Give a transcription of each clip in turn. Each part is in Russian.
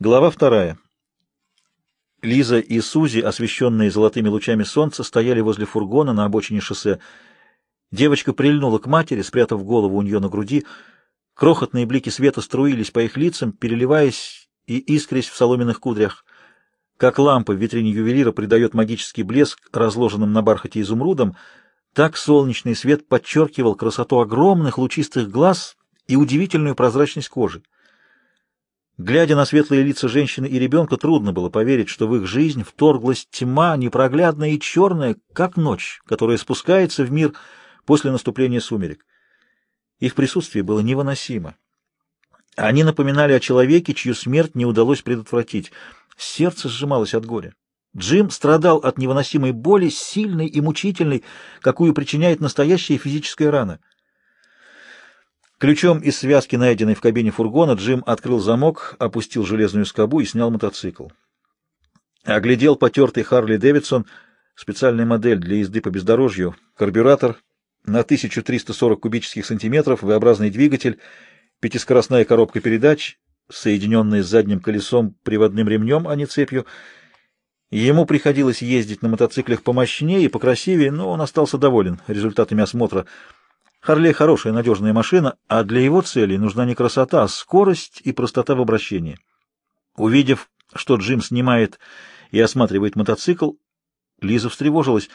Глава вторая. Лиза и Сузи, освещенные золотыми лучами солнца, стояли возле фургона на обочине шоссе. Девочка прильнула к матери, спрятав голову у нее на груди. Крохотные блики света струились по их лицам, переливаясь и искрясь в соломенных кудрях. Как лампа в витрине ювелира придает магический блеск разложенным на бархате изумрудам, так солнечный свет подчеркивал красоту огромных лучистых глаз и удивительную прозрачность кожи. Глядя на светлые лица женщины и ребенка, трудно было поверить, что в их жизнь вторглась тьма, непроглядная и черная, как ночь, которая спускается в мир после наступления сумерек. Их присутствие было невыносимо. Они напоминали о человеке, чью смерть не удалось предотвратить. Сердце сжималось от горя. Джим страдал от невыносимой боли, сильной и мучительной, какую причиняет настоящая физическая рана. Ключом из связки, найденной в кабине фургона, Джим открыл замок, опустил железную скобу и снял мотоцикл. Оглядел потертый Харли Дэвидсон, специальная модель для езды по бездорожью, карбюратор на 1340 кубических сантиметров, V-образный двигатель, пятискоростная коробка передач, соединенная с задним колесом приводным ремнем, а не цепью. Ему приходилось ездить на мотоциклах помощнее и покрасивее, но он остался доволен результатами осмотра — Харлей хорошая, надежная машина, а для его целей нужна не красота, а скорость и простота в обращении. Увидев, что Джим снимает и осматривает мотоцикл, Лиза встревожилась.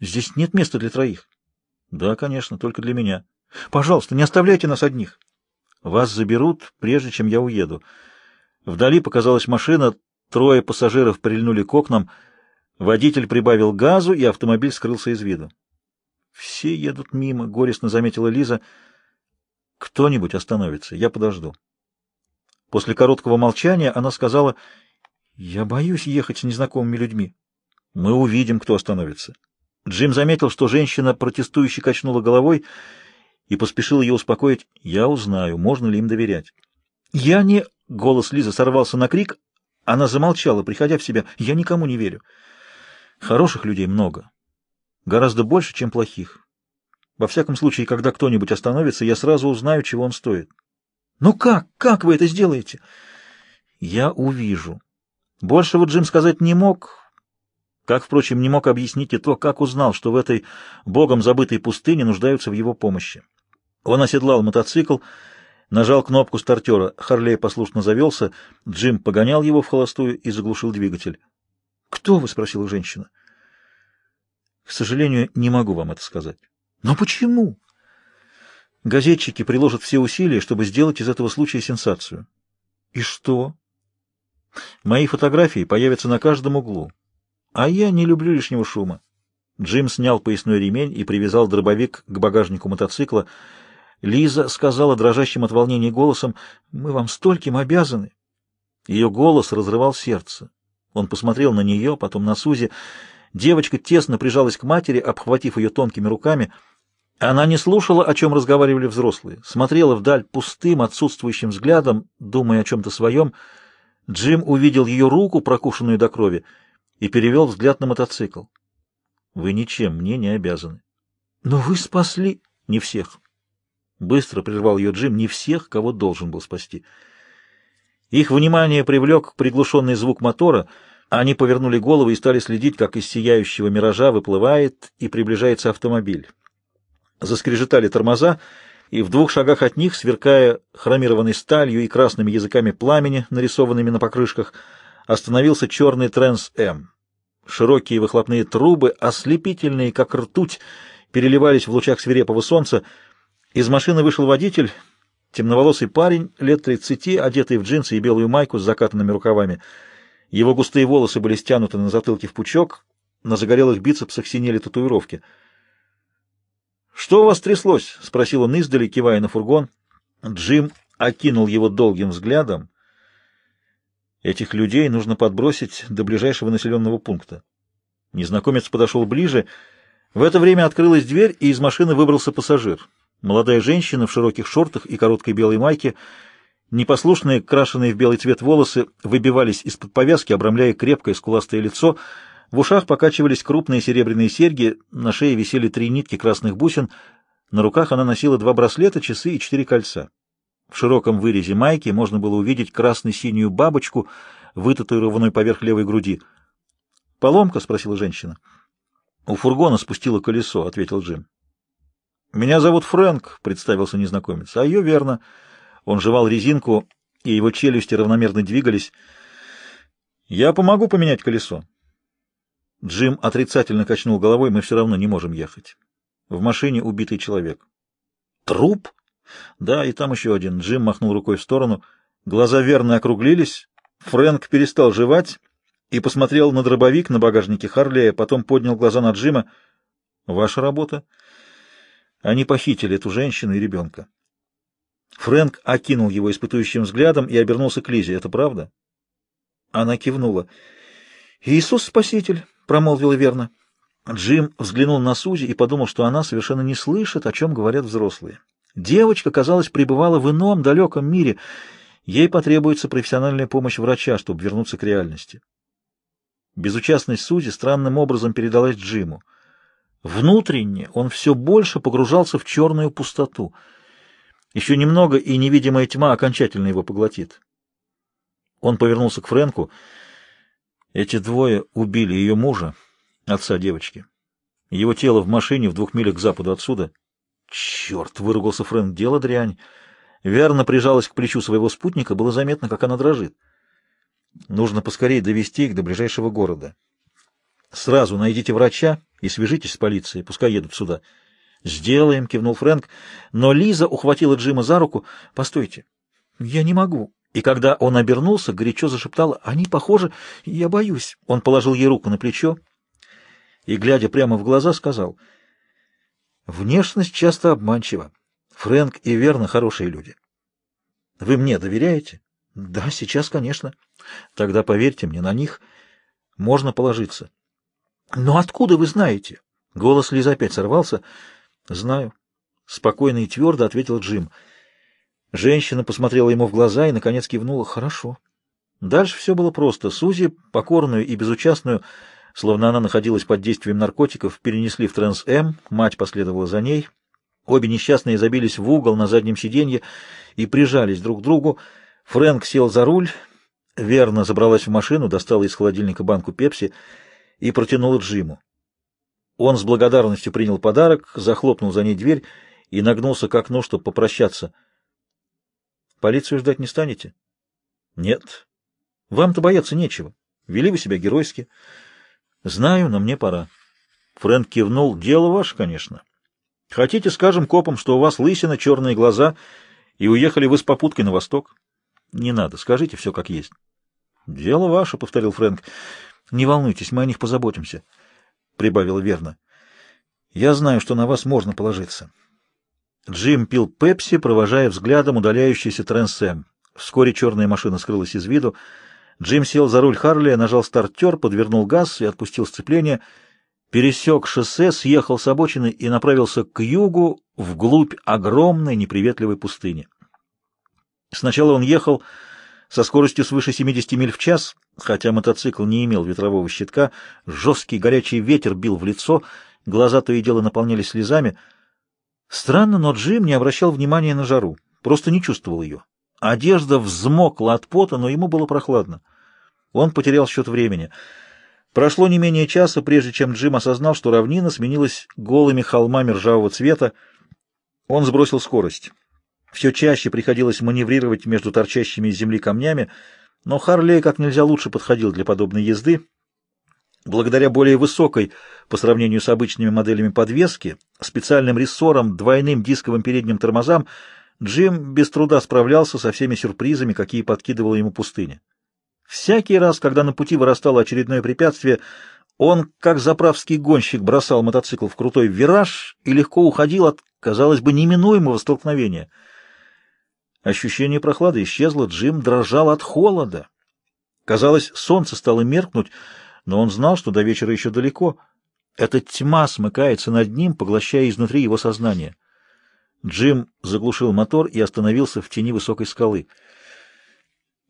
«Здесь нет места для троих». «Да, конечно, только для меня». «Пожалуйста, не оставляйте нас одних». «Вас заберут, прежде чем я уеду». Вдали показалась машина, трое пассажиров прильнули к окнам, водитель прибавил газу, и автомобиль скрылся из виду. Все едут мимо, — горестно заметила Лиза. Кто-нибудь остановится, я подожду. После короткого молчания она сказала, я боюсь ехать с незнакомыми людьми. Мы увидим, кто остановится. Джим заметил, что женщина протестующе качнула головой и поспешил ее успокоить. Я узнаю, можно ли им доверять. Я не... Голос Лизы сорвался на крик. Она замолчала, приходя в себя. Я никому не верю. Хороших людей много. Гораздо больше, чем плохих. Во всяком случае, когда кто-нибудь остановится, я сразу узнаю, чего он стоит. Ну как? Как вы это сделаете? Я увижу. Большего Джим сказать не мог, как, впрочем, не мог объяснить и то, как узнал, что в этой богом забытой пустыне нуждаются в его помощи. Он оседлал мотоцикл, нажал кнопку стартера. Харлей послушно завелся, Джим погонял его в холостую и заглушил двигатель. «Кто вы?» — спросила женщина. К сожалению, не могу вам это сказать. Но почему? Газетчики приложат все усилия, чтобы сделать из этого случая сенсацию. И что? Мои фотографии появятся на каждом углу. А я не люблю лишнего шума. Джим снял поясной ремень и привязал дробовик к багажнику мотоцикла. Лиза сказала дрожащим от волнения голосом, «Мы вам стольким обязаны». Ее голос разрывал сердце. Он посмотрел на нее, потом на Сузи. Девочка тесно прижалась к матери, обхватив ее тонкими руками. Она не слушала, о чем разговаривали взрослые, смотрела вдаль пустым, отсутствующим взглядом, думая о чем-то своем. Джим увидел ее руку, прокушенную до крови, и перевел взгляд на мотоцикл. «Вы ничем мне не обязаны». «Но вы спасли...» «Не всех». Быстро прервал ее Джим. «Не всех, кого должен был спасти». Их внимание привлек приглушенный звук мотора — они повернули головы и стали следить, как из сияющего миража выплывает и приближается автомобиль. Заскрежетали тормоза, и в двух шагах от них, сверкая хромированной сталью и красными языками пламени, нарисованными на покрышках, остановился черный Тренс-М. Широкие выхлопные трубы, ослепительные, как ртуть, переливались в лучах свирепого солнца. Из машины вышел водитель, темноволосый парень, лет тридцати, одетый в джинсы и белую майку с закатанными рукавами — его густые волосы были стянуты на затылке в пучок, на загорелых бицепсах синели татуировки. «Что у вас тряслось?» — спросил он издали, кивая на фургон. Джим окинул его долгим взглядом. «Этих людей нужно подбросить до ближайшего населенного пункта». Незнакомец подошел ближе. В это время открылась дверь, и из машины выбрался пассажир. Молодая женщина в широких шортах и короткой белой майке — Непослушные, крашеные в белый цвет волосы выбивались из-под повязки, обрамляя крепкое скуластое лицо. В ушах покачивались крупные серебряные серьги, на шее висели три нитки красных бусин, на руках она носила два браслета, часы и четыре кольца. В широком вырезе майки можно было увидеть красно-синюю бабочку, вытатуированную поверх левой груди. «Поломка?» — спросила женщина. «У фургона спустило колесо», — ответил Джим. «Меня зовут Фрэнк», — представился незнакомец. «А ее верно». Он жевал резинку, и его челюсти равномерно двигались. «Я помогу поменять колесо». Джим отрицательно качнул головой. «Мы все равно не можем ехать. В машине убитый человек». «Труп?» «Да, и там еще один». Джим махнул рукой в сторону. Глаза верно округлились. Фрэнк перестал жевать и посмотрел на дробовик на багажнике Харлея, потом поднял глаза на Джима. «Ваша работа?» Они похитили эту женщину и ребенка. Фрэнк окинул его испытующим взглядом и обернулся к Лизе. «Это правда?» Она кивнула. «Иисус Спаситель», — промолвила верно. Джим взглянул на Сузи и подумал, что она совершенно не слышит, о чем говорят взрослые. Девочка, казалось, пребывала в ином, далеком мире. Ей потребуется профессиональная помощь врача, чтобы вернуться к реальности. Безучастность Сузи странным образом передалась Джиму. Внутренне он все больше погружался в черную пустоту. Еще немного, и невидимая тьма окончательно его поглотит. Он повернулся к Фрэнку. Эти двое убили ее мужа, отца девочки. Его тело в машине в двух милях к западу отсюда. Черт, выругался Фрэнк, дело дрянь. Верно прижалась к плечу своего спутника, было заметно, как она дрожит. Нужно поскорее довести их до ближайшего города. Сразу найдите врача и свяжитесь с полицией, пускай едут сюда. Сделаем, кивнул Фрэнк, но Лиза ухватила Джима за руку. Постойте, я не могу. И когда он обернулся, горячо зашептала, они похожи, я боюсь. Он положил ей руку на плечо и, глядя прямо в глаза, сказал, внешность часто обманчива. Фрэнк и Верна хорошие люди. Вы мне доверяете? Да, сейчас, конечно. Тогда поверьте мне, на них можно положиться. Но откуда вы знаете? Голос Лизы опять сорвался. Знаю. Спокойно и твердо ответил Джим. Женщина посмотрела ему в глаза и, наконец, кивнула. Хорошо. Дальше все было просто. Сузи, покорную и безучастную, словно она находилась под действием наркотиков, перенесли в Транс-М, мать последовала за ней. Обе несчастные забились в угол на заднем сиденье и прижались друг к другу. Фрэнк сел за руль, верно забралась в машину, достала из холодильника банку пепси — и протянула Джиму. Он с благодарностью принял подарок, захлопнул за ней дверь и нагнулся к окну, чтобы попрощаться. «Полицию ждать не станете?» «Нет. Вам-то бояться нечего. Вели вы себя геройски». «Знаю, но мне пора». Фрэнк кивнул. «Дело ваше, конечно. Хотите, скажем копам, что у вас лысина, черные глаза, и уехали вы с попуткой на восток?» «Не надо. Скажите все как есть». «Дело ваше», — повторил Фрэнк. Не волнуйтесь, мы о них позаботимся, — прибавила верно. Я знаю, что на вас можно положиться. Джим пил пепси, провожая взглядом удаляющийся Трансэм. Вскоре черная машина скрылась из виду. Джим сел за руль Харли, нажал стартер, подвернул газ и отпустил сцепление, пересек шоссе, съехал с обочины и направился к югу, вглубь огромной неприветливой пустыни. Сначала он ехал со скоростью свыше 70 миль в час, хотя мотоцикл не имел ветрового щитка, жесткий горячий ветер бил в лицо, глаза то и дело наполнялись слезами. Странно, но Джим не обращал внимания на жару, просто не чувствовал ее. Одежда взмокла от пота, но ему было прохладно. Он потерял счет времени. Прошло не менее часа, прежде чем Джим осознал, что равнина сменилась голыми холмами ржавого цвета. Он сбросил скорость. Все чаще приходилось маневрировать между торчащими из земли камнями, но Харлей как нельзя лучше подходил для подобной езды. Благодаря более высокой по сравнению с обычными моделями подвески, специальным рессорам, двойным дисковым передним тормозам, Джим без труда справлялся со всеми сюрпризами, какие подкидывала ему пустыня. Всякий раз, когда на пути вырастало очередное препятствие, он, как заправский гонщик, бросал мотоцикл в крутой вираж и легко уходил от, казалось бы, неминуемого столкновения — Ощущение прохлады исчезло, Джим дрожал от холода. Казалось, солнце стало меркнуть, но он знал, что до вечера еще далеко. Эта тьма смыкается над ним, поглощая изнутри его сознание. Джим заглушил мотор и остановился в тени высокой скалы.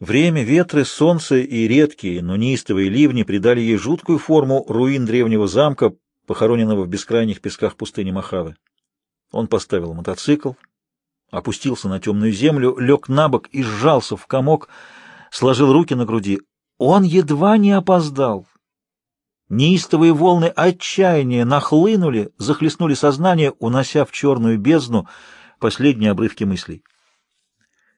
Время, ветры, солнце и редкие, но неистовые ливни придали ей жуткую форму руин древнего замка, похороненного в бескрайних песках пустыни Махавы. Он поставил мотоцикл, опустился на темную землю, лег на бок и сжался в комок, сложил руки на груди. Он едва не опоздал. Неистовые волны отчаяния нахлынули, захлестнули сознание, унося в черную бездну последние обрывки мыслей.